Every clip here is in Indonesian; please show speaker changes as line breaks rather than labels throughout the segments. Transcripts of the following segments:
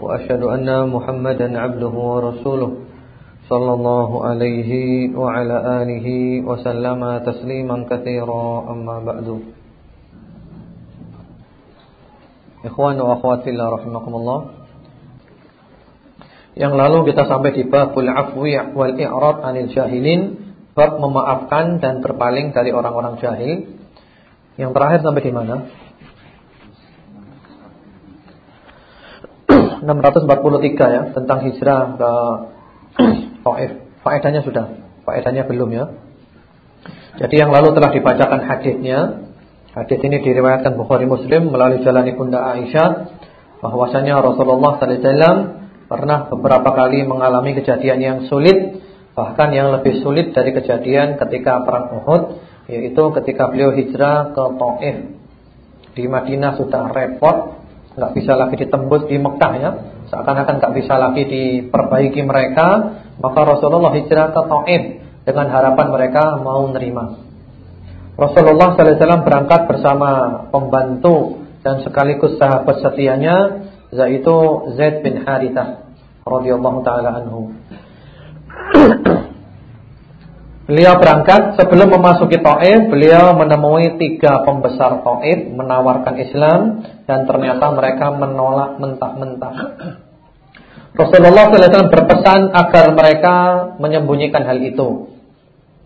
وأشهد أن محمدا عبده ورسوله صلى الله عليه وعلى آله وسلم تسليما كثيرا أما بعد إخوان وأخوات الله رحمكم الله Yang lalu kita sampai di babul afwi wal i'rad anil jahilin, bab memaafkan dan berpaling dari orang-orang jahil. Yang terakhir sampai di mana? 643 ya tentang hijrah ke Taif. Faedahnya sudah, faedahnya belum ya. Jadi yang lalu telah dibacakan hadisnya. Hadis ini diriwayatkan Bukhari Muslim melalui jalan Ibunda Aisyah bahwasanya Rasulullah sallallahu alaihi wasallam pernah beberapa kali mengalami kejadian yang sulit, bahkan yang lebih sulit dari kejadian ketika perang Uhud, yaitu ketika beliau hijrah ke Taif. Di Madinah sudah repot, nggak bisa lagi ditembus di Mekah ya, seakan-akan nggak bisa lagi diperbaiki mereka, maka Rasulullah hijrah ke Taif dengan harapan mereka mau nerima. Rasulullah SAW berangkat bersama pembantu dan sekaligus sahabat setianya yaitu Zaid bin Harithah radhiyallahu taala anhu. Beliau berangkat sebelum memasuki Taif, beliau menemui tiga pembesar Taif menawarkan Islam dan ternyata mereka menolak mentah-mentah. Rasulullah SAW berpesan agar mereka menyembunyikan hal itu.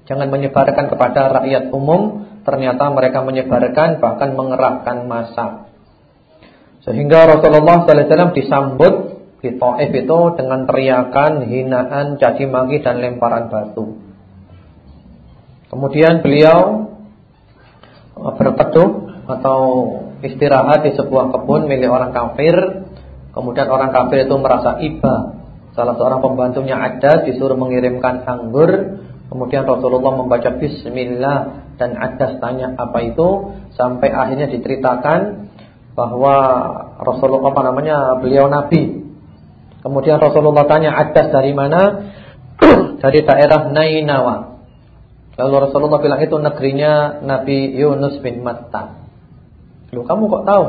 Jangan menyebarkan kepada rakyat umum, ternyata mereka menyebarkan bahkan mengerahkan massa. Sehingga Rasulullah SAW disambut di Taif itu dengan teriakan, hinaan, caci maki dan lemparan batu. Kemudian beliau uh, berteduh atau istirahat di sebuah kebun milik orang kafir. Kemudian orang kafir itu merasa iba. Salah seorang pembantunya ada disuruh mengirimkan anggur. Kemudian Rasulullah membaca Bismillah dan Adas tanya apa itu sampai akhirnya diceritakan bahwa Rasulullah apa namanya beliau Nabi. Kemudian Rasulullah tanya Adas dari mana? dari daerah Nainawa. Lalu Rasulullah bilang itu negerinya Nabi Yunus bin Matta. Lu kamu kok tahu?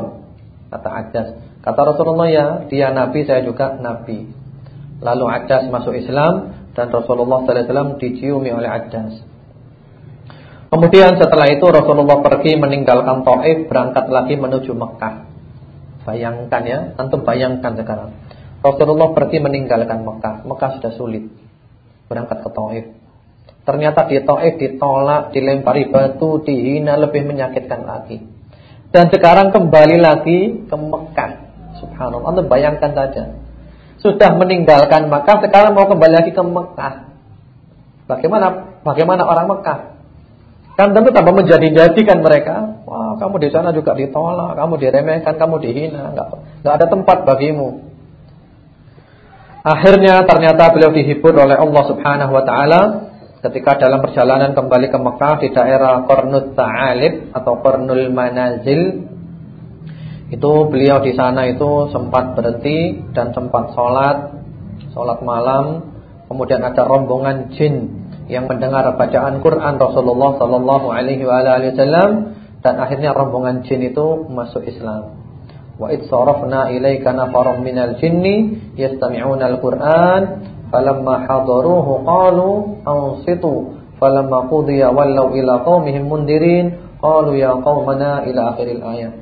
Kata Ajas. Kata Rasulullah ya, dia Nabi, saya juga Nabi. Lalu Ajas masuk Islam dan Rasulullah SAW diciumi oleh Ajas. Kemudian setelah itu Rasulullah pergi meninggalkan Taif berangkat lagi menuju Mekah. Bayangkan ya, antum bayangkan sekarang. Rasulullah pergi meninggalkan Mekah. Mekah sudah sulit. Berangkat ke Taif. Ternyata di Taif ditolak, dilempari batu, dihina lebih menyakitkan lagi. Dan sekarang kembali lagi ke Mekah. Subhanallah. Anda bayangkan saja. Sudah meninggalkan Mekah, sekarang mau kembali lagi ke Mekah. Bagaimana bagaimana orang Mekah? Kan tentu tambah menjadi-jadikan mereka. Wah, kamu di sana juga ditolak, kamu diremehkan, kamu dihina, enggak ada tempat bagimu. Akhirnya ternyata beliau dihibur oleh Allah Subhanahu wa taala ketika dalam perjalanan kembali ke Mekah di daerah Qarnut Ta'alib atau Qarnul Manazil itu beliau di sana itu sempat berhenti dan sempat sholat sholat malam kemudian ada rombongan jin yang mendengar bacaan Quran Rasulullah Sallallahu Alaihi Wasallam dan akhirnya rombongan jin itu masuk Islam. Wa id sarafna ilaika nafaram minal jinni yastami'una al-Qur'an falamma hadaruhu qalu ansitu. Falamma qudiya wallau ila qaumihim mundirin qalu ya qaumana ila akhiril ayat.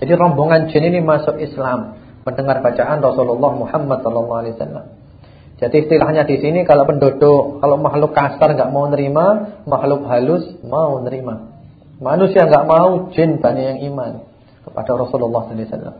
Jadi rombongan jin ini masuk Islam mendengar bacaan Rasulullah Muhammad sallallahu alaihi wasallam. Jadi istilahnya di sini kalau penduduk kalau makhluk kasar enggak mau nerima makhluk halus mau nerima. Manusia enggak mau jin banyak yang iman kepada Rasulullah sallallahu alaihi wasallam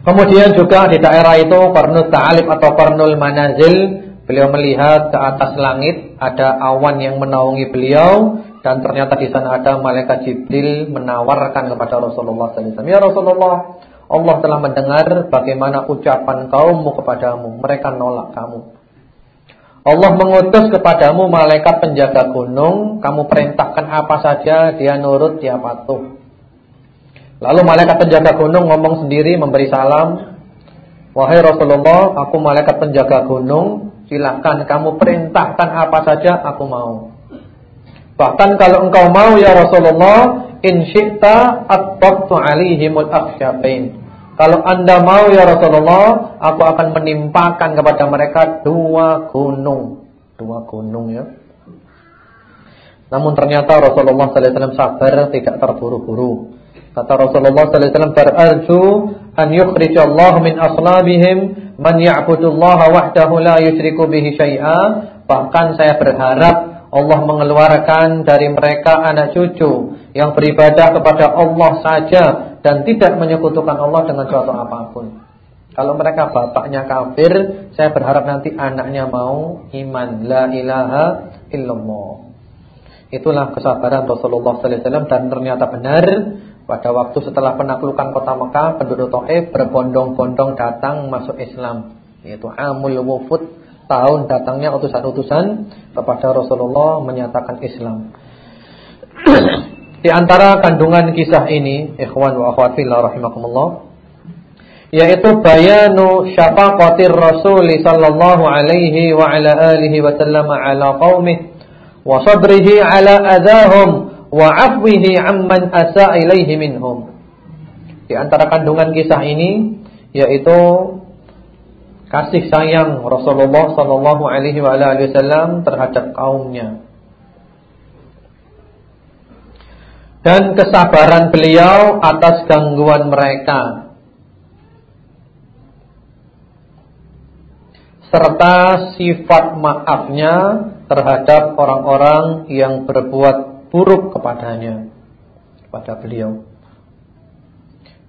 Kemudian juga di daerah itu Qarnul Ta'alib atau Qarnul Manazil Beliau melihat ke atas langit Ada awan yang menaungi beliau Dan ternyata di sana ada Malaikat Jibril Menawarkan kepada Rasulullah SAW Ya Rasulullah Allah telah mendengar bagaimana ucapan kaummu kepadamu. Mereka nolak kamu. Allah mengutus kepadamu malaikat penjaga gunung. Kamu perintahkan apa saja, dia nurut, dia patuh. Lalu malaikat penjaga gunung ngomong sendiri, memberi salam. Wahai Rasulullah, aku malaikat penjaga gunung. Silahkan kamu perintahkan apa saja, aku mau. Bahkan kalau engkau mau ya Rasulullah, in syi'ta atbaqtu alaihimul. Kalau anda mau ya Rasulullah Aku akan menimpakan kepada mereka Dua gunung Dua gunung ya Namun ternyata Rasulullah SAW sabar Tidak terburu-buru Kata Rasulullah SAW Berarju an yukhrijallah min aslabihim Man ya'budullaha wahdahu la yushriku bihi syai'a Bahkan saya berharap Allah mengeluarkan dari mereka anak cucu Yang beribadah kepada Allah saja dan tidak menyekutukan Allah dengan suatu apa pun. Kalau mereka bapaknya kafir, saya berharap nanti anaknya mau iman la ilaha illallah. Itulah kesabaran Rasulullah sallallahu alaihi wasallam dan ternyata benar pada waktu setelah penaklukan kota Mekah, penduduk Taif berbondong-bondong datang masuk Islam, yaitu Amul Wufud, tahun datangnya utusan-utusan kepada Rasulullah menyatakan Islam. Di antara kandungan kisah ini, ikhwan wa akhwat fillah rahimakumullah, yaitu bayanu syafaqatir Rasul sallallahu alaihi wa ala alihi wa sallam ala qaumih wa sabrihi ala adahum wa afwihi amman asa ilaihi minhum. Di antara kandungan kisah ini yaitu kasih sayang Rasulullah sallallahu alaihi wasallam terhadap kaumnya dan kesabaran beliau atas gangguan mereka serta sifat maafnya terhadap orang-orang yang berbuat buruk kepadanya kepada beliau.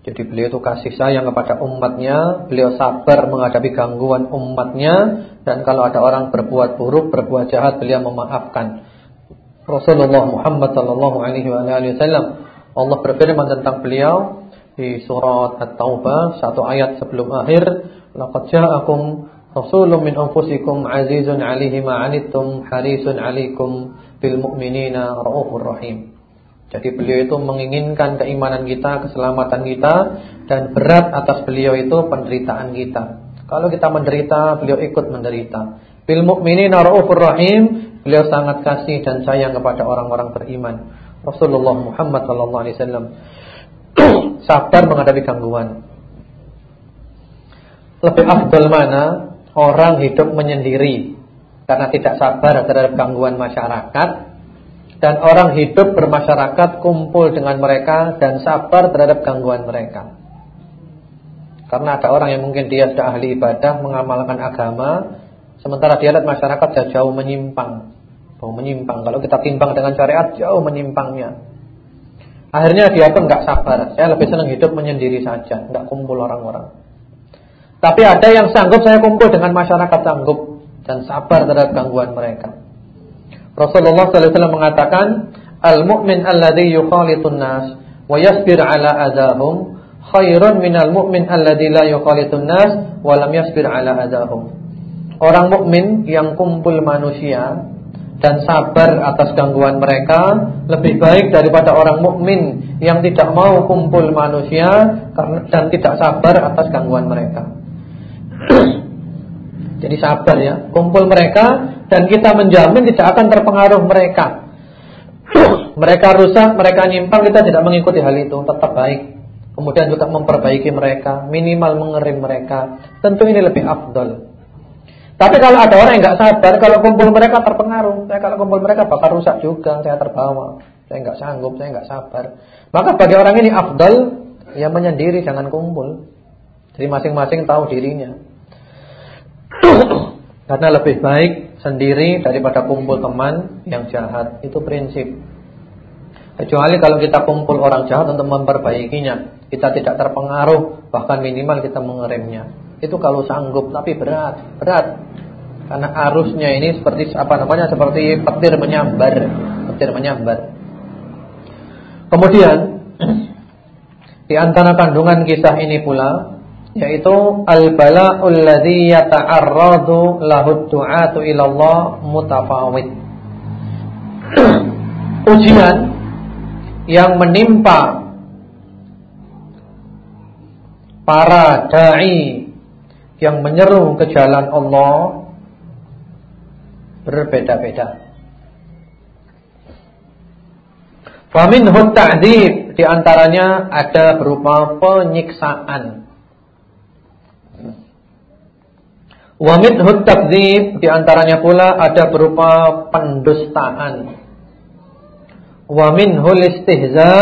Jadi beliau itu kasih sayang kepada umatnya, beliau sabar menghadapi gangguan umatnya dan kalau ada orang berbuat buruk, berbuat jahat beliau memaafkan. Rasulullah Muhammad sallallahu alaihi wasallam Allah berfirman tentang beliau di surat At-Taubah satu ayat sebelum akhir laqad ja'akum rasulun min anfusikum azizun 'alaihi ma 'anittum harisun 'alaikum bil mu'minina raufur rahim jadi beliau itu menginginkan keimanan kita, keselamatan kita dan berat atas beliau itu penderitaan kita. Kalau kita menderita, beliau ikut menderita. Bil mu'minina raufur rahim Beliau sangat kasih dan sayang kepada orang-orang beriman. Rasulullah Muhammad sallallahu alaihi wasallam sabar menghadapi gangguan. Lebih afdal mana orang hidup menyendiri karena tidak sabar terhadap gangguan masyarakat dan orang hidup bermasyarakat kumpul dengan mereka dan sabar terhadap gangguan mereka. Karena ada orang yang mungkin dia sudah ahli ibadah, mengamalkan agama, Sementara dia lihat masyarakat jauh menyimpang. Jauh menyimpang. Kalau kita timbang dengan syariat jauh menyimpangnya. Akhirnya dia pun nggak sabar. Saya lebih senang hidup menyendiri saja, nggak kumpul orang-orang. Tapi ada yang sanggup saya kumpul dengan masyarakat sanggup dan sabar terhadap gangguan mereka. Rasulullah wasallam mengatakan, "Al-mu'min alladhi yukhalitun nas wa yasbir 'ala adahum khairun minal mu'min alladhi la yukhalitun nas wa lam yasbir 'ala adahum." Orang mukmin yang kumpul manusia dan sabar atas gangguan mereka lebih baik daripada orang mukmin yang tidak mau kumpul manusia dan tidak sabar atas gangguan mereka. Jadi sabar ya, kumpul mereka dan kita menjamin tidak akan terpengaruh mereka. mereka rusak, mereka nyimpang, kita tidak mengikuti hal itu, tetap baik. Kemudian juga memperbaiki mereka, minimal mengerim mereka. Tentu ini lebih afdol. Tapi kalau ada orang yang nggak sabar, kalau kumpul mereka terpengaruh, saya kalau kumpul mereka bakal rusak juga, saya terbawa, saya nggak sanggup, saya nggak sabar. Maka bagi orang ini afdal ya menyendiri, jangan kumpul. Jadi masing-masing tahu dirinya. Karena lebih baik sendiri daripada kumpul teman yang jahat, itu prinsip. Kecuali kalau kita kumpul orang jahat untuk memperbaikinya, kita tidak terpengaruh, bahkan minimal kita mengeremnya. Itu kalau sanggup, tapi berat, berat. Karena arusnya ini seperti apa namanya? Seperti petir menyambar, petir menyambar. Kemudian Di antara kandungan kisah ini pula yaitu al-bala'ul ladzi yata'arradu lahu du'atu ila Allah mutafawid. Ujian yang menimpa para dai yang menyeru ke jalan Allah berbeda-beda. Faminhu ta'dzib di antaranya ada berupa penyiksaan. Wa minhu takdzib di antaranya pula ada berupa pendustaan. Wa minhu istihza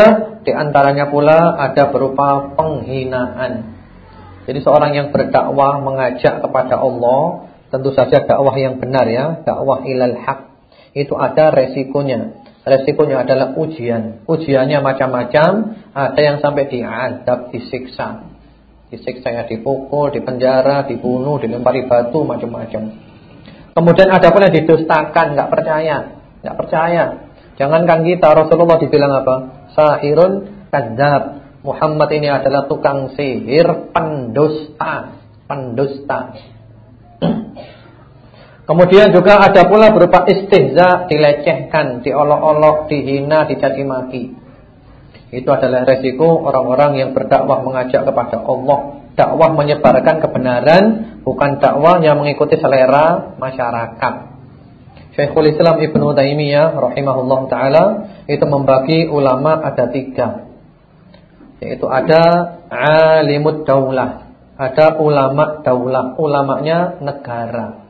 di antaranya pula ada berupa penghinaan. Jadi seorang yang berdakwah mengajak kepada Allah, tentu saja dakwah yang benar ya, dakwah ilal haq. Itu ada resikonya. Resikonya adalah ujian. Ujiannya macam-macam. Ada yang sampai diadab, disiksa. Disiksa ya dipukul, dipenjara, dibunuh, dilempari batu, macam-macam. Kemudian ada pun yang didustakan, nggak percaya, nggak percaya. Jangankan kita Rasulullah dibilang apa? Sahirun kadzab. Muhammad ini adalah tukang sihir, pendusta, pendusta. Kemudian juga ada pula berupa istihza, dilecehkan, diolok-olok, dihina, dicaci maki. Itu adalah resiko orang-orang yang berdakwah mengajak kepada Allah. Dakwah menyebarkan kebenaran, bukan dakwah yang mengikuti selera masyarakat. Syekhul Islam Ibnu Taimiyah rahimahullah taala itu membagi ulama ada tiga. Yaitu ada alimud daulah, ada ulama daulah, ulamanya negara.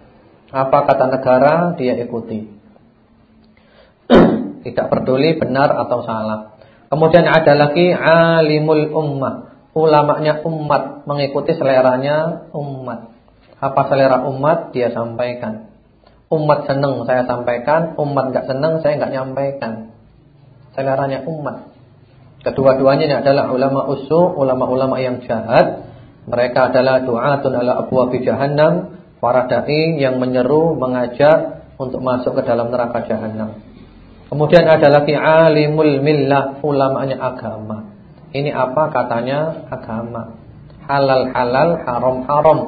Apa kata negara dia ikuti. Tidak peduli benar atau salah. Kemudian ada lagi alimul ummah, ulamanya umat mengikuti seleranya umat. Apa selera umat dia sampaikan. Umat senang saya sampaikan, umat enggak senang saya enggak nyampaikan. Seleranya umat. Kedua-duanya adalah ulama usu, ulama-ulama yang jahat. Mereka adalah du'atun ala abwabi jahannam para dai yang menyeru, mengajak untuk masuk ke dalam neraka jahanam. Kemudian ada lagi alimul millah, ulamanya agama. Ini apa katanya? Agama. Halal halal, haram haram,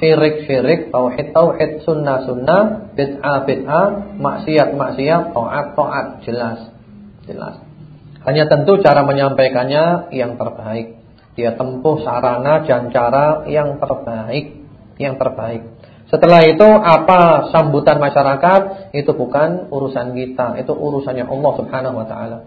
syirik syirik, tauhid tauhid, sunnah sunnah, bid'ah bid'ah, maksiat maksiat, taat taat, jelas. Jelas. Hanya tentu cara menyampaikannya yang terbaik. Dia tempuh sarana dan cara yang terbaik, yang terbaik. Setelah itu apa sambutan masyarakat itu bukan urusan kita, itu urusannya Allah Subhanahu wa taala.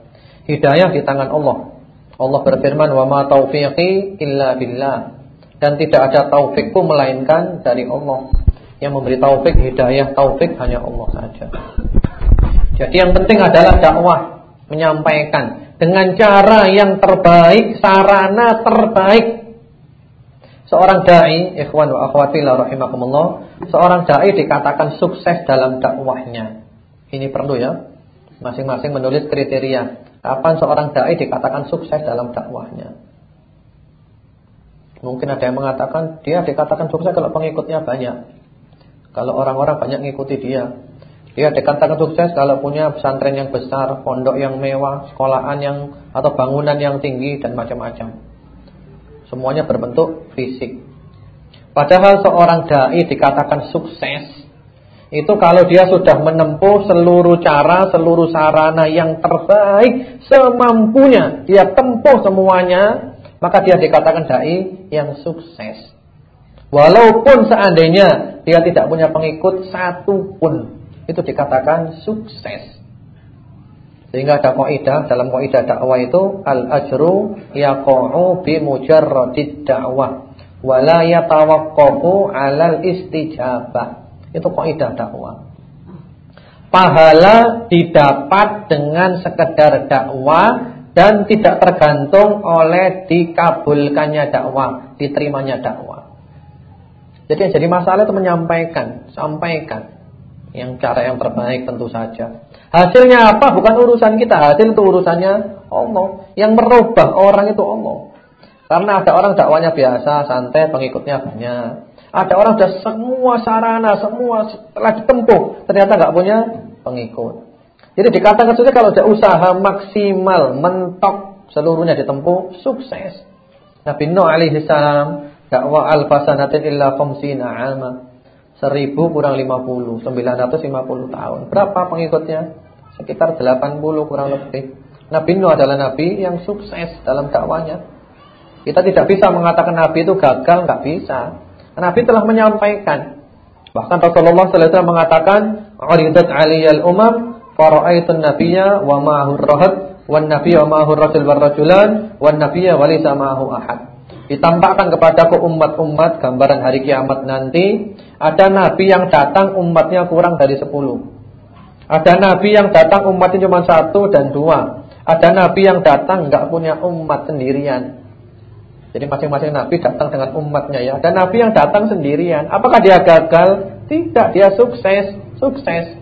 Hidayah di tangan Allah. Allah berfirman, "Wa ma taufiqi illa billah." Dan tidak ada taufikku melainkan dari Allah. Yang memberi taufik, hidayah, taufik hanya Allah saja. Jadi yang penting adalah dakwah, menyampaikan dengan cara yang terbaik, sarana terbaik Seorang dai, ikhwan wa akhwati la rahimakumullah, seorang dai dikatakan sukses dalam dakwahnya. Ini perlu ya. Masing-masing menulis kriteria. Kapan seorang dai dikatakan sukses dalam dakwahnya? Mungkin ada yang mengatakan dia dikatakan sukses kalau pengikutnya banyak. Kalau orang-orang banyak mengikuti dia. Dia dikatakan sukses kalau punya pesantren yang besar, pondok yang mewah, sekolahan yang atau bangunan yang tinggi dan macam-macam. Semuanya berbentuk fisik. Padahal seorang dai dikatakan sukses itu kalau dia sudah menempuh seluruh cara, seluruh sarana yang terbaik semampunya, dia tempuh semuanya, maka dia dikatakan dai yang sukses. Walaupun seandainya dia tidak punya pengikut satu pun, itu dikatakan sukses. Sehingga ada kaidah dalam kaidah dakwah itu al-ajru yaqa'u bi mujarradid dakwah wa la yatawaqqafu 'alal istijabah. Itu kaidah dakwah. Pahala didapat dengan sekedar dakwah dan tidak tergantung oleh dikabulkannya dakwah, diterimanya dakwah. Jadi yang jadi masalah itu menyampaikan, sampaikan yang cara yang terbaik tentu saja. Hasilnya apa? Bukan urusan kita. Hasil itu urusannya Allah. Yang merubah orang itu Allah. Karena ada orang dakwanya biasa, santai, pengikutnya banyak. Ada orang sudah semua sarana, semua telah ditempuh, ternyata nggak punya pengikut. Jadi dikatakan saja kalau ada usaha maksimal, mentok seluruhnya ditempuh, sukses. Nabi Nuh alaihi salam dakwah al-fasanatin illa khamsina ama. 1000 kurang 50, 950 tahun. Berapa pengikutnya? Sekitar 80 kurang lebih. Nabi Nuh adalah nabi yang sukses dalam dakwanya. Kita tidak bisa mengatakan nabi itu gagal, nggak bisa. Nabi telah menyampaikan. Bahkan Rasulullah sallallahu alaihi wasallam mengatakan, "Uridat 'aliyal umam fara'aitun nabiyya wa ma'ahu rahab wan nabiyya wa ma'ahu rajul war rajulan wan nabiyya wa laysa ma'ahu ahad." Ditampakkan kepadaku umat-umat gambaran hari kiamat nanti Ada nabi yang datang umatnya kurang dari sepuluh Ada nabi yang datang umatnya cuma satu dan dua. Ada nabi yang datang nggak punya umat sendirian. Jadi masing-masing nabi datang dengan umatnya ya. Ada nabi yang datang sendirian. Apakah dia gagal? Tidak, dia sukses. Sukses.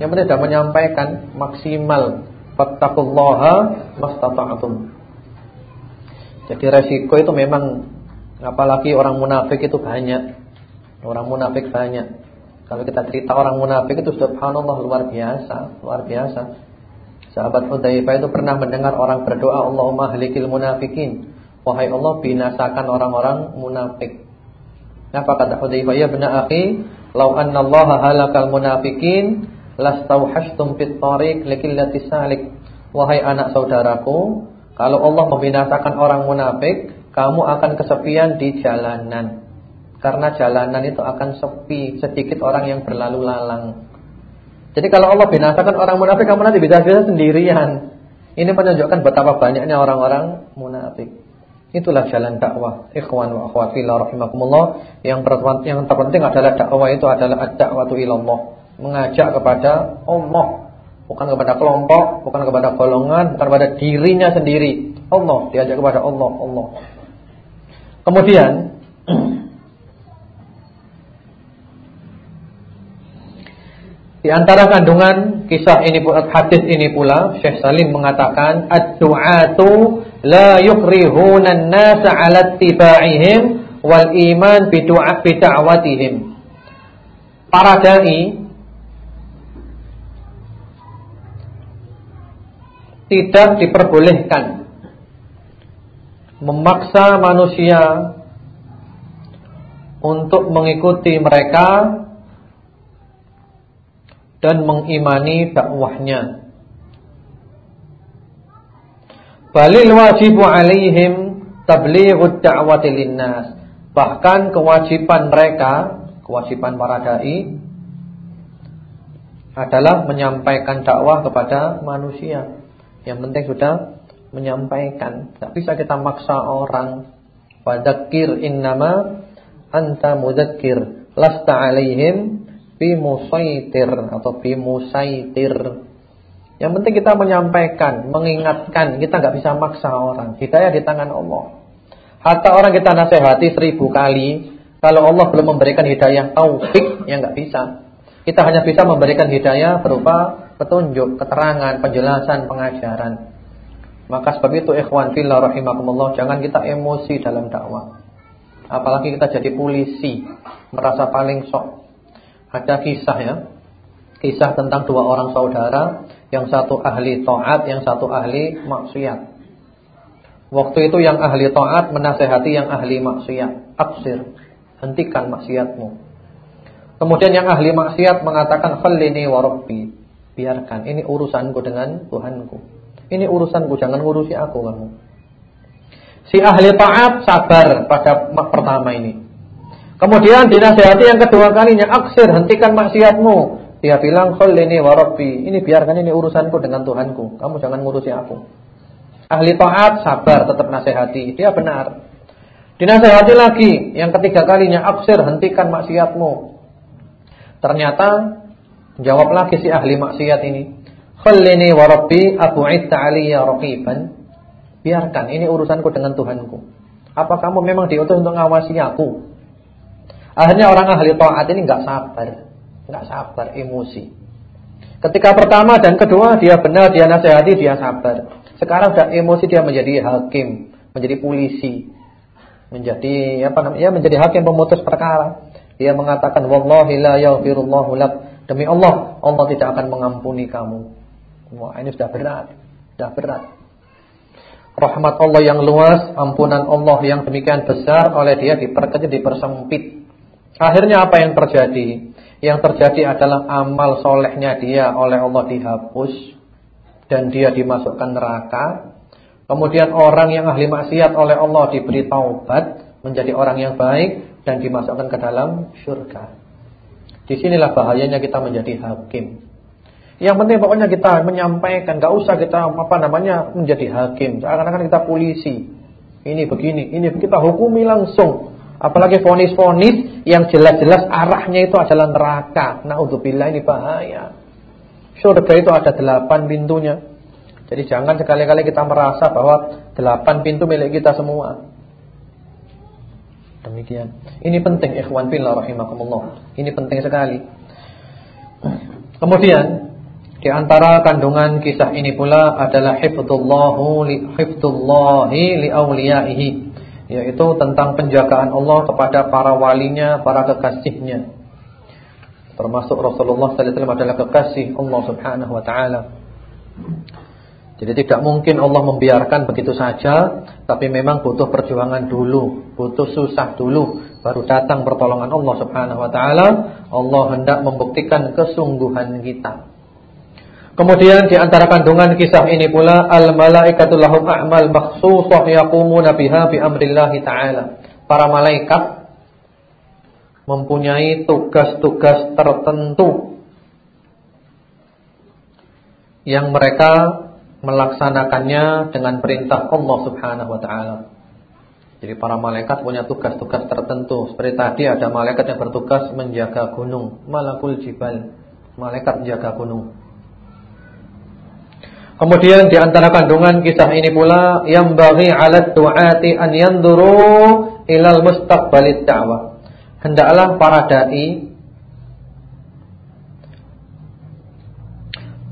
Yang penting sudah menyampaikan maksimal. Fattakullaha mastata'atum. Jadi resiko itu memang apalagi orang munafik itu banyak. Orang munafik banyak. Kalau kita cerita orang munafik itu subhanallah luar biasa, luar biasa. Sahabat Hudzaifah itu pernah mendengar orang berdoa, Allahumma halikil munafikin. Wahai Allah binasakan orang-orang munafik. Apa kata Hudzaifah? Ya benar akhi, lau anna Allah halakal munafikin lastauhashtum fit tariq likillati salik. Wahai anak saudaraku, kalau Allah membinasakan orang munafik, kamu akan kesepian di jalanan. Karena jalanan itu akan sepi, sedikit orang yang berlalu lalang. Jadi kalau Allah binasakan orang munafik, kamu nanti bisa-bisa sendirian. Ini menunjukkan betapa banyaknya orang-orang munafik. Itulah jalan dakwah. Ikhwan wa akhwat yang terpenting adalah dakwah itu adalah ad-da'watu ilallah. Mengajak kepada Allah bukan kepada kelompok, bukan kepada golongan, bukan kepada dirinya sendiri. Allah diajak kepada Allah, Allah. Kemudian di antara kandungan kisah ini hadis ini pula Syekh Salim mengatakan ad-du'atu la yukrihuna an-nasa 'ala ittiba'ihim wal iman bi du'a bi. Para dai tidak diperbolehkan memaksa manusia untuk mengikuti mereka dan mengimani dakwahnya. Balil wajibu alaihim tablighud da'wati linnas. Bahkan kewajiban mereka, kewajiban para dai adalah menyampaikan dakwah kepada manusia. Yang penting sudah menyampaikan. Tak bisa kita maksa orang. Fadzakir innama anta mudzakir. Lasta alaihim bimusaitir atau bimusaitir. Yang penting kita menyampaikan, mengingatkan. Kita nggak bisa maksa orang. Hidayah di tangan Allah. Hatta orang kita nasihati seribu kali, kalau Allah belum memberikan hidayah taufik, ya nggak bisa. Kita hanya bisa memberikan hidayah berupa petunjuk, keterangan, penjelasan, pengajaran. Maka sebab itu ikhwan fillah rahimakumullah jangan kita emosi dalam dakwah. Apalagi kita jadi polisi, merasa paling sok. Ada kisah ya. Kisah tentang dua orang saudara, yang satu ahli taat, yang satu ahli maksiat. Waktu itu yang ahli taat menasehati yang ahli maksiat, "Aksir, hentikan maksiatmu." Kemudian yang ahli maksiat mengatakan, "Khallini wa rabbi." Biarkan, ini urusanku dengan Tuhanku. Ini urusanku, jangan ngurusi aku kamu. Si ahli taat sabar pada pertama ini. Kemudian dinasihati yang kedua kalinya, aksir, hentikan maksiatmu. Dia bilang, ini warobi. Ini biarkan ini urusanku dengan Tuhanku. Kamu jangan ngurusi aku. Ahli taat sabar, tetap nasihati. Dia benar. Dinasihati lagi, yang ketiga kalinya, aksir, hentikan maksiatmu. Ternyata Jawab lagi si ahli maksiat ini. Khallini wa rabbi abu'idta aliyya raqiban. Biarkan ini urusanku dengan Tuhanku. Apa kamu memang diutus untuk ngawasi aku? Akhirnya orang ahli taat ini enggak sabar. Enggak sabar, emosi. Ketika pertama dan kedua dia benar, dia nasihati, dia sabar. Sekarang sudah emosi dia menjadi hakim, menjadi polisi. Menjadi apa namanya? menjadi hakim pemutus perkara. Dia mengatakan wallahi la yaghfirullahu lak Demi Allah, Allah tidak akan mengampuni kamu. Wah, ini sudah berat. Sudah berat. rahmat Allah yang luas, ampunan Allah yang demikian besar oleh dia diperkecil, dipersempit. Akhirnya apa yang terjadi? Yang terjadi adalah amal solehnya dia oleh Allah dihapus dan dia dimasukkan neraka. Kemudian orang yang ahli maksiat oleh Allah diberi taubat menjadi orang yang baik dan dimasukkan ke dalam surga. Di sinilah bahayanya kita menjadi hakim. Yang penting pokoknya kita menyampaikan, gak usah kita apa namanya menjadi hakim. Seakan-akan kita polisi. Ini begini, ini kita hukumi langsung. Apalagi fonis-fonis yang jelas-jelas arahnya itu adalah neraka. Naudzubillah ini bahaya. Surga itu ada delapan pintunya. Jadi jangan sekali-kali kita merasa bahwa delapan pintu milik kita semua. Demikian. Ini penting ikhwan fillah rahimakumullah. Ini penting sekali. Kemudian di antara kandungan kisah ini pula adalah hifdzullahu li hifdzullahi li yaitu tentang penjagaan Allah kepada para walinya, para kekasihnya. Termasuk Rasulullah sallallahu alaihi wasallam adalah kekasih Allah Subhanahu wa taala. Jadi tidak mungkin Allah membiarkan begitu saja, tapi memang butuh perjuangan dulu, butuh susah dulu, baru datang pertolongan Allah Subhanahu wa taala. Allah hendak membuktikan kesungguhan kita. Kemudian di antara kandungan kisah ini pula al malaikatul lahum a'mal makhsusah yaqumuna biha bi amrillah taala. Para malaikat mempunyai tugas-tugas tertentu yang mereka melaksanakannya dengan perintah Allah Subhanahu wa taala. Jadi para malaikat punya tugas-tugas tertentu. Seperti tadi ada malaikat yang bertugas menjaga gunung, malakul jibal, malaikat menjaga gunung. Kemudian di antara kandungan kisah ini pula yang bagi alat du'ati an yanduru ilal mustaqbalit da'wah. Hendaklah para dai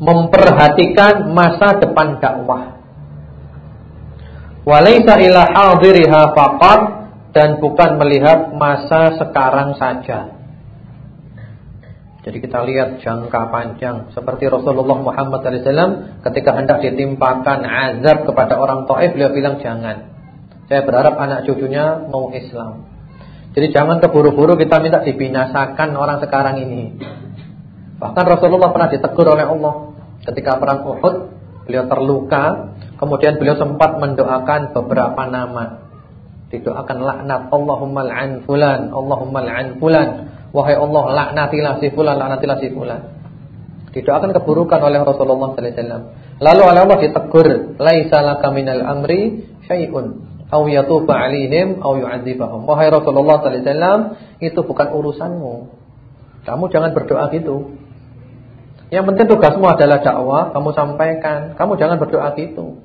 memperhatikan masa depan dakwah. Walaysa ila hadiriha faqat dan bukan melihat masa sekarang saja. Jadi kita lihat jangka panjang seperti Rasulullah Muhammad SAW ketika hendak ditimpakan azab kepada orang Taif beliau bilang jangan. Saya berharap anak cucunya mau Islam. Jadi jangan keburu-buru kita minta dibinasakan orang sekarang ini. Bahkan Rasulullah pernah ditegur oleh Allah ketika perang Uhud, beliau terluka, kemudian beliau sempat mendoakan beberapa nama. Didoakan laknat Allahumma al'an fulan, Allahumma al'an fulan. Wahai Allah, laknatilah si fulan, laknatilah si fulan. Didoakan keburukan oleh Rasulullah sallallahu alaihi wasallam. Lalu oleh Allah ditegur, "Laisa laka minal amri syai'un aw yatuba 'alaihim aw yu'adzibahum." Wahai Rasulullah sallallahu alaihi wasallam, itu bukan urusanmu. Kamu jangan berdoa gitu. Yang penting tugasmu adalah dakwah, kamu sampaikan. Kamu jangan berdoa gitu.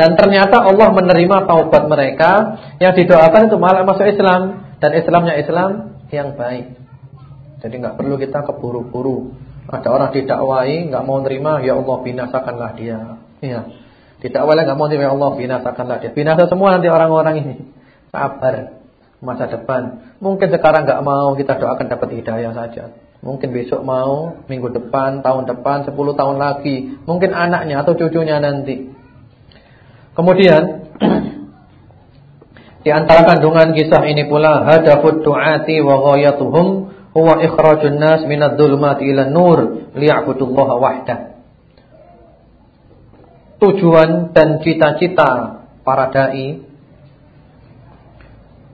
Dan ternyata Allah menerima taubat mereka yang didoakan itu malah masuk Islam dan Islamnya Islam yang baik. Jadi nggak perlu kita keburu-buru. Ada orang didakwai nggak mau terima, ya Allah binasakanlah dia. Ya. Didakwai nggak mau terima, ya Allah binasakanlah dia. Binasa semua nanti orang-orang ini. Sabar masa depan. Mungkin sekarang nggak mau kita doakan dapat hidayah saja. Mungkin besok mau, minggu depan, tahun depan, 10 tahun lagi. Mungkin anaknya atau cucunya nanti. Kemudian Di antara kandungan kisah ini pula hadafud du'ati wa ghayatuhum huwa ikhrajun nas minadh dhulumati ila nur liya'budullaha wahdah. Tujuan dan cita-cita para dai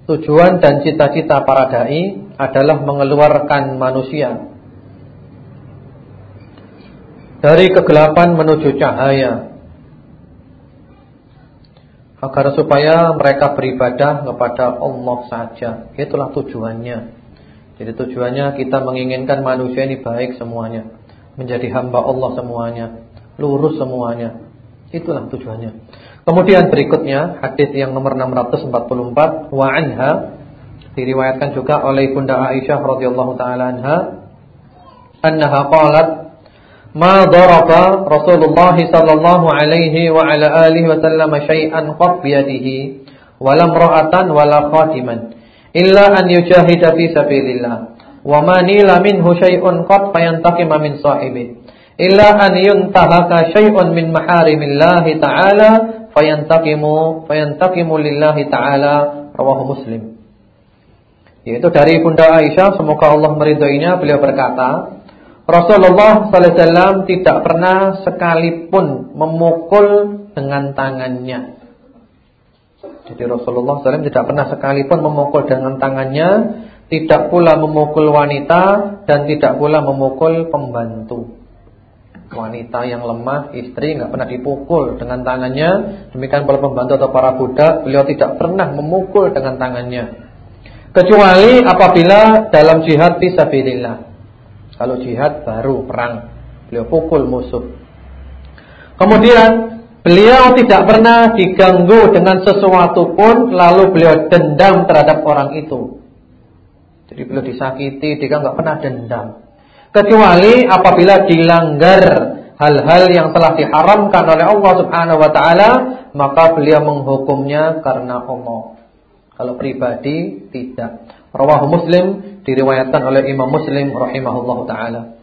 Tujuan dan cita-cita para dai adalah mengeluarkan manusia dari kegelapan menuju cahaya agar supaya mereka beribadah kepada Allah saja. Itulah tujuannya. Jadi tujuannya kita menginginkan manusia ini baik semuanya, menjadi hamba Allah semuanya, lurus semuanya. Itulah tujuannya. Kemudian berikutnya hadis yang nomor 644 wa anha diriwayatkan juga oleh Bunda Aisyah radhiyallahu taala anha annaha qalat ما ضرب رسول الله صلى الله عليه وعلى آله وسلم شيئا قط بيده ولا امرأة ولا خاتما إلا أن يجاهد في سبيل الله وما نيل منه شيء قط فينتقم من صاحبه illa an yuntahaka syai'un min maharimillahi ta'ala fayantaqimu fayantaqimu lillahi ta'ala rawahu Muslim. Yaitu dari Bunda Aisyah semoga Allah meridhoinya beliau berkata, Rasulullah wasallam tidak pernah sekalipun memukul dengan tangannya. Jadi Rasulullah SAW tidak pernah sekalipun memukul dengan tangannya, tidak pula memukul wanita dan tidak pula memukul pembantu. Wanita yang lemah, istri nggak pernah dipukul dengan tangannya. Demikian pula pembantu atau para budak, beliau tidak pernah memukul dengan tangannya. Kecuali apabila dalam jihad fisabilillah. Kalau jihad baru perang, beliau pukul musuh. Kemudian beliau tidak pernah diganggu dengan sesuatu pun lalu beliau dendam terhadap orang itu. Jadi beliau disakiti, dia nggak pernah dendam. Kecuali apabila dilanggar hal-hal yang telah diharamkan oleh Allah Subhanahu wa taala, maka beliau menghukumnya karena Allah. Kalau pribadi tidak. Rawahu Muslim diriwayatkan oleh Imam Muslim rahimahullahu taala.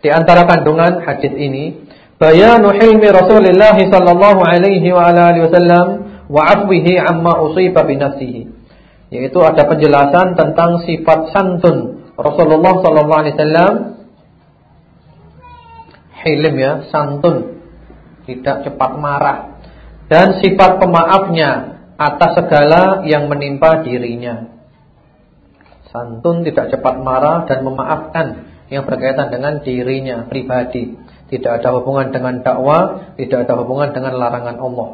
Di antara kandungan hadis ini, bayanu hilmi Rasulullah sallallahu alaihi wa alihi wasallam wa afwihi amma usiba bi nafsihi. Yaitu ada penjelasan tentang sifat santun Rasulullah sallallahu alaihi wasallam hilim ya, santun, tidak cepat marah dan sifat pemaafnya atas segala yang menimpa dirinya. Santun tidak cepat marah dan memaafkan yang berkaitan dengan dirinya pribadi. Tidak ada hubungan dengan dakwah, tidak ada hubungan dengan larangan Allah.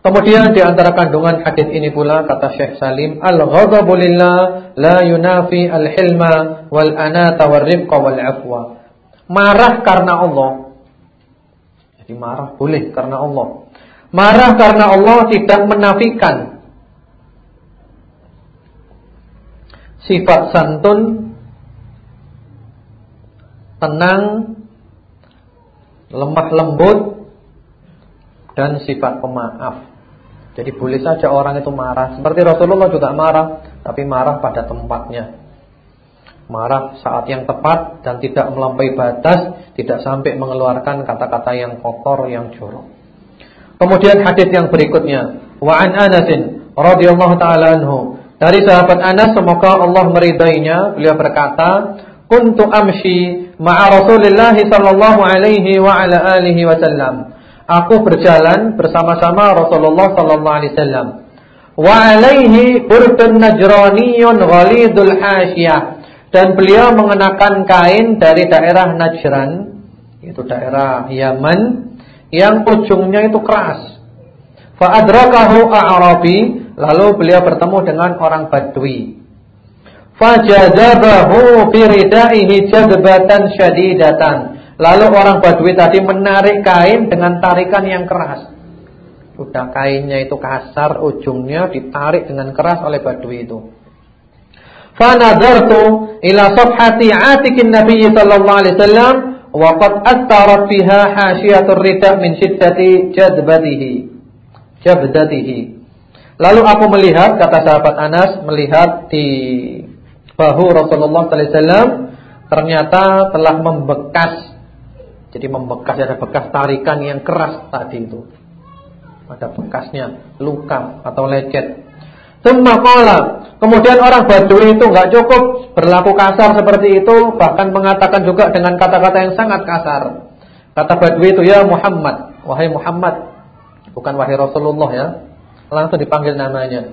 Kemudian di antara kandungan hadis ini pula kata Syekh Salim, al-ghadabu lillah la yunafi al-hilma wal anata wal rifqa wal afwa. Marah karena Allah. Jadi marah boleh karena Allah. Marah karena Allah tidak menafikan sifat santun, tenang, lemah lembut dan sifat pemaaf. Jadi boleh saja orang itu marah. Seperti Rasulullah juga marah, tapi marah pada tempatnya marah saat yang tepat dan tidak melampaui batas, tidak sampai mengeluarkan kata-kata yang kotor, yang jorok. Kemudian hadis yang berikutnya, wa an Anas radhiyallahu taala anhu. Dari sahabat Anas semoga Allah meridainya, beliau berkata, "Kuntu amshi ma'a Rasulillah sallallahu alaihi wa ala alihi wasallam." Aku berjalan bersama-sama Rasulullah sallallahu alaihi wasallam. Wa alaihi burdun najraniyun ghalidul hasyah dan beliau mengenakan kain dari daerah Najran, itu daerah Yaman yang ujungnya itu keras. Fa adrakahu a'rabi, lalu beliau bertemu dengan orang Badui. Fajazabahu fi ridaihi jadbatan syadidatan. Lalu orang Badui tadi menarik kain dengan tarikan yang keras. Sudah kainnya itu kasar, ujungnya ditarik dengan keras oleh Badui itu. Fanadartu ila safhati atikin Nabi sallallahu alaihi wasallam wa qad astarat fiha hasyiatur rida min shiddati jadbatihi. Jabdatihi. Lalu aku melihat kata sahabat Anas melihat di bahu Rasulullah sallallahu alaihi wasallam ternyata telah membekas. Jadi membekas ada bekas tarikan yang keras tadi itu. Ada bekasnya, luka atau lecet. Semua Kemudian orang Badui itu nggak cukup berlaku kasar seperti itu, bahkan mengatakan juga dengan kata-kata yang sangat kasar. Kata Badui itu ya Muhammad, wahai Muhammad, bukan wahai Rasulullah ya. Langsung dipanggil namanya.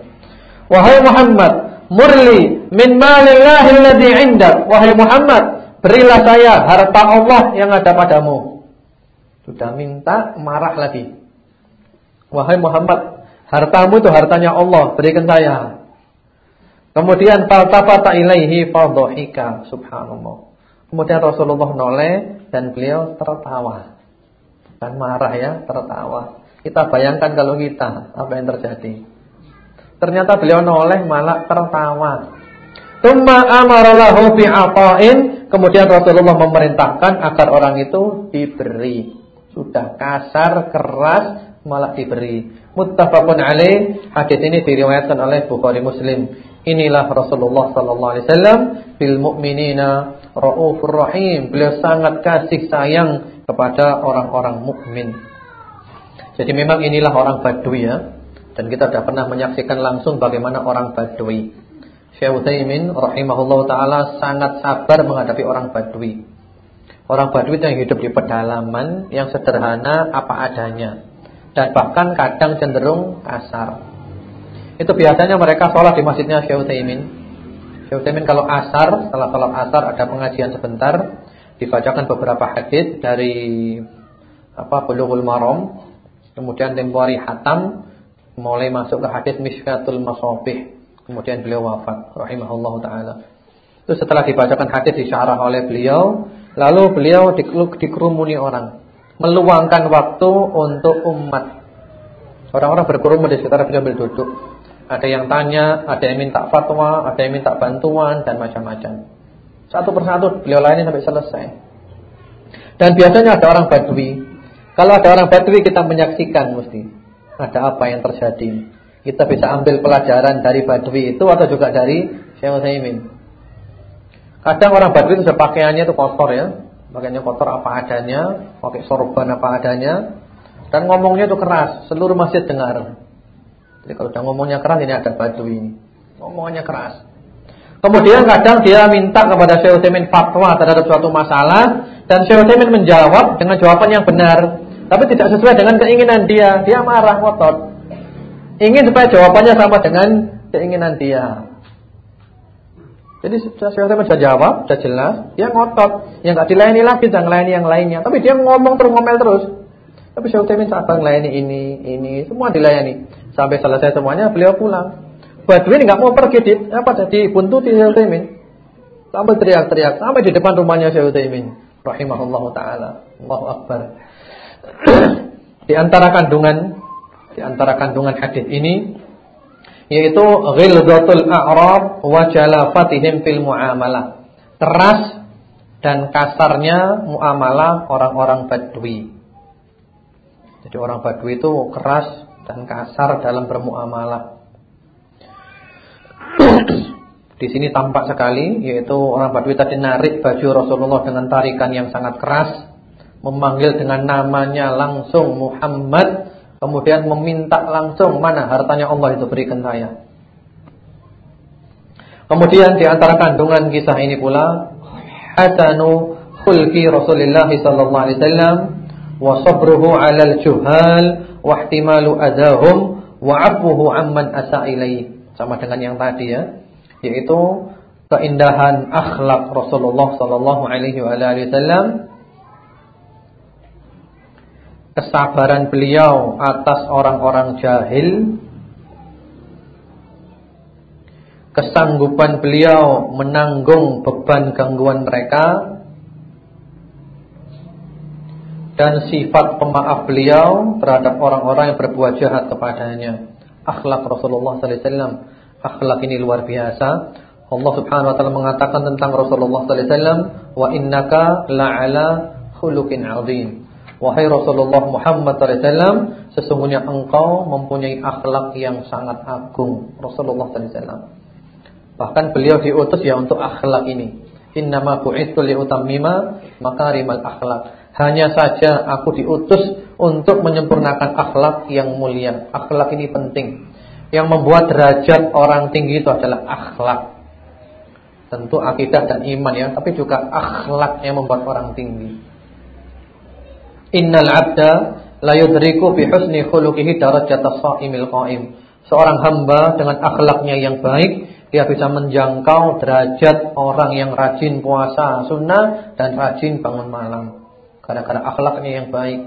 Wahai Muhammad, murli min malillahi alladhi 'indak. Wahai Muhammad, berilah saya harta Allah yang ada padamu. Sudah minta marah lagi. Wahai Muhammad, Hartamu itu hartanya Allah, berikan saya. Kemudian faltafata ilaihi fadhahika, subhanallah. Kemudian Rasulullah noleh dan beliau tertawa. Bukan marah ya, tertawa. Kita bayangkan kalau kita apa yang terjadi. Ternyata beliau noleh malah tertawa. Tumma amara lahu bi'ata'in, kemudian Rasulullah memerintahkan agar orang itu diberi. Sudah kasar, keras, malah diberi. Muttafaqun alaih. Hadis ini diriwayatkan oleh Bukhari Muslim. Inilah Rasulullah sallallahu alaihi wasallam bil mu'minina raufur rahim. Beliau sangat kasih sayang kepada orang-orang mukmin. Jadi memang inilah orang Badui ya. Dan kita sudah pernah menyaksikan langsung bagaimana orang Badui. Syekh Utsaimin rahimahullah taala sangat sabar menghadapi orang Badui. Orang Badui yang hidup di pedalaman yang sederhana apa adanya dan bahkan kadang cenderung kasar. Itu biasanya mereka sholat di masjidnya Syekh Utsaimin. Syekh Utsaimin kalau asar, setelah sholat asar ada pengajian sebentar, dibacakan beberapa hadis dari apa Bulughul Maram, kemudian tempo hari hatam mulai masuk ke hadis Mishkatul Masabih. Kemudian beliau wafat rahimahullah taala. Itu setelah dibacakan hadis disyarah oleh beliau, lalu beliau dikerumuni orang meluangkan waktu untuk umat. Orang-orang berkerumun di sekitar beliau duduk. Ada yang tanya, ada yang minta fatwa, ada yang minta bantuan dan macam-macam. Satu persatu beliau layani sampai selesai. Dan biasanya ada orang Badui. Kalau ada orang Badui kita menyaksikan mesti ada apa yang terjadi. Kita bisa ambil pelajaran dari Badui itu atau juga dari Syekh Utsaimin. Kadang orang Badui itu pakaiannya itu kotor ya, Pakainya kotor apa adanya, pakai sorban apa adanya, dan ngomongnya itu keras, seluruh masjid dengar. Jadi kalau udah ngomongnya keras ini ada batu ini. Ngomongnya keras. Kemudian kadang dia minta kepada Syekh Utsaimin fatwa terhadap suatu masalah dan Syekh Utsaimin menjawab dengan jawaban yang benar, tapi tidak sesuai dengan keinginan dia. Dia marah, ngotot. Ingin supaya jawabannya sama dengan keinginan dia. Jadi saya sudah jawab, sudah jelas, dia ngotot. Yang nggak dilayani lagi, jangan melayani yang lainnya. Tapi dia ngomong terus ngomel terus. Tapi saya Utsaimin sabar melayani ini, ini, semua dilayani. Sampai selesai semuanya, beliau pulang. Badui nggak mau pergi di apa jadi buntuti Syekh Utsaimin. Sampai teriak-teriak sampai di depan rumahnya Syekh Utsaimin rahimahullah taala. Allahu akbar. Di antara kandungan di antara kandungan hadis ini yaitu ghilzatul a'rab wa jalafatihim fil muamalah. Keras dan kasarnya muamalah orang-orang Badui. Jadi orang Badui itu keras dan kasar dalam bermuamalah. Di sini tampak sekali yaitu orang Badui tadi narik baju Rasulullah dengan tarikan yang sangat keras, memanggil dengan namanya langsung Muhammad Kemudian meminta langsung mana hartanya Allah itu berikan saya. Kemudian di antara kandungan kisah ini pula hasanu khulqi Rasulullah sallallahu alaihi wasallam wa sabruhu 'alal juhal wa ihtimalu adahum wa 'afwuhu 'amman asa Sama dengan yang tadi ya, yaitu keindahan akhlak Rasulullah sallallahu alaihi wasallam kesabaran beliau atas orang-orang jahil. Kesanggupan beliau menanggung beban gangguan mereka. Dan sifat pemaaf beliau terhadap orang-orang yang berbuat jahat kepadanya. Akhlak Rasulullah sallallahu alaihi wasallam. Akhlak ini luar biasa. Allah Subhanahu wa taala mengatakan tentang Rasulullah sallallahu alaihi wasallam wa innaka la'ala khuluqin 'adzim Wahai Rasulullah Muhammad SAW Sesungguhnya engkau mempunyai akhlak yang sangat agung Rasulullah SAW Bahkan beliau diutus ya untuk akhlak ini. Innama bu'ithu li'utammima makarimal akhlak. Hanya saja aku diutus untuk menyempurnakan akhlak yang mulia. Akhlak ini penting. Yang membuat derajat orang tinggi itu adalah akhlak. Tentu akidah dan iman ya Tapi juga akhlak yang membuat orang tinggi Innal 'abda la yudriku bi husni khuluqihi darajat as-sha'imil qa'im. Seorang hamba dengan akhlaknya yang baik, dia bisa menjangkau derajat orang yang rajin puasa sunnah dan rajin bangun malam. Karena-karena akhlaknya yang baik.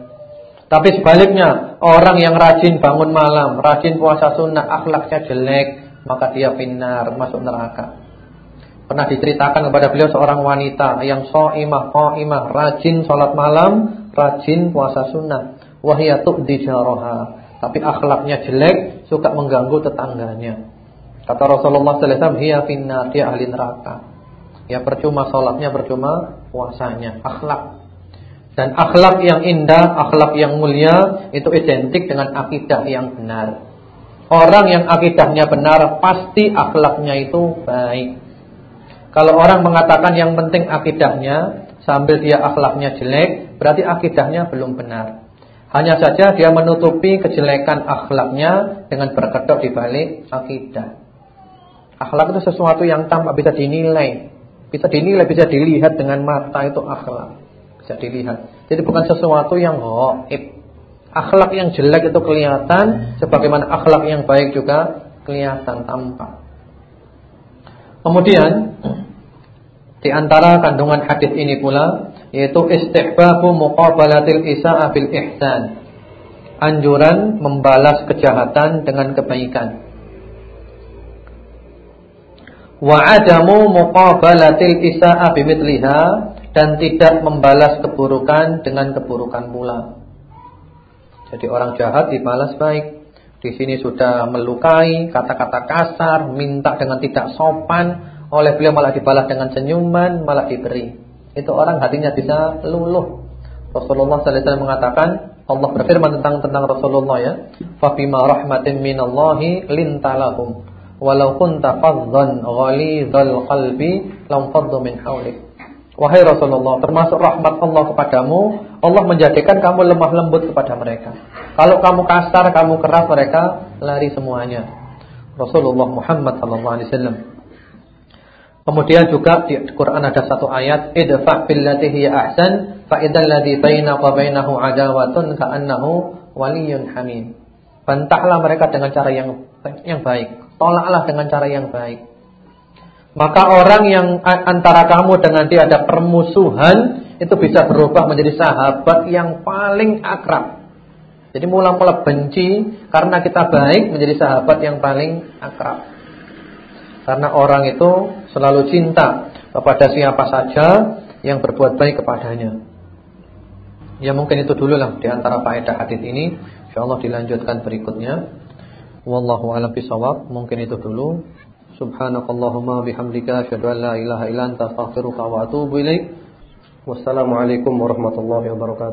Tapi sebaliknya, orang yang rajin bangun malam, rajin puasa sunnah, akhlaknya jelek, maka dia finar, masuk neraka. Pernah diceritakan kepada beliau seorang wanita yang so'imah, qa'imah, rajin sholat malam, rajin puasa sunnah, wahia tu'di jaraha. Tapi akhlaknya jelek, suka mengganggu tetangganya. Kata Rasulullah sallallahu alaihi wasallam, "Hiya finnar, ahli neraka." Ya percuma salatnya, percuma puasanya, akhlak. Dan akhlak yang indah, akhlak yang mulia itu identik dengan akidah yang benar. Orang yang akidahnya benar pasti akhlaknya itu baik. Kalau orang mengatakan yang penting akidahnya, sambil dia akhlaknya jelek, berarti akidahnya belum benar. Hanya saja dia menutupi kejelekan akhlaknya dengan berkedok di balik akidah. Akhlak itu sesuatu yang tampak bisa dinilai. Bisa dinilai, bisa dilihat dengan mata itu akhlak. Bisa dilihat. Jadi bukan sesuatu yang gaib. Akhlak yang jelek itu kelihatan sebagaimana akhlak yang baik juga kelihatan tampak. Kemudian di antara kandungan hadis ini pula yaitu istihbabu muqabalatil isa'a bil ihsan. Anjuran membalas kejahatan dengan kebaikan wa adamu muqabalatil isa'a bimithliha dan tidak membalas keburukan dengan keburukan pula. Jadi orang jahat dibalas baik. Di sini sudah melukai, kata-kata kasar, minta dengan tidak sopan, oleh beliau malah dibalas dengan senyuman, malah diberi. Itu orang hatinya bisa luluh. Rasulullah sallallahu alaihi wasallam mengatakan, Allah berfirman tentang tentang Rasulullah ya, "Fa bima rahmatin minallahi lintalahum." walau kunta faddan ghalizal qalbi lam faddu min hawlik. Wahai Rasulullah, termasuk rahmat Allah kepadamu, Allah menjadikan kamu lemah lembut kepada mereka. Kalau kamu kasar, kamu keras, mereka lari semuanya. Rasulullah Muhammad sallallahu alaihi wasallam. Kemudian juga di Quran ada satu ayat, idfa billati hiya ahsan fa idzal ladzi bainaka wa bainahu adawatun ka'annahu waliyyun hamim. Bantahlah mereka dengan cara yang yang baik. Tolaklah dengan cara yang baik. Maka orang yang antara kamu dengan dia ada permusuhan itu bisa berubah menjadi sahabat yang paling akrab. Jadi mula-mula benci karena kita baik menjadi sahabat yang paling akrab. Karena orang itu selalu cinta kepada siapa saja yang berbuat baik kepadanya. Ya mungkin itu dulu lah di antara faedah hadis ini. Insyaallah dilanjutkan berikutnya. Wallahu a'lam bishawab. Mungkin itu dulu. Subhanakallahumma bihamdika asyhadu an la ilaha illa anta astaghfiruka wa atubu ilaik. Wassalamualaikum warahmatullahi wabarakatuh.